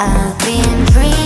I've been dreaming.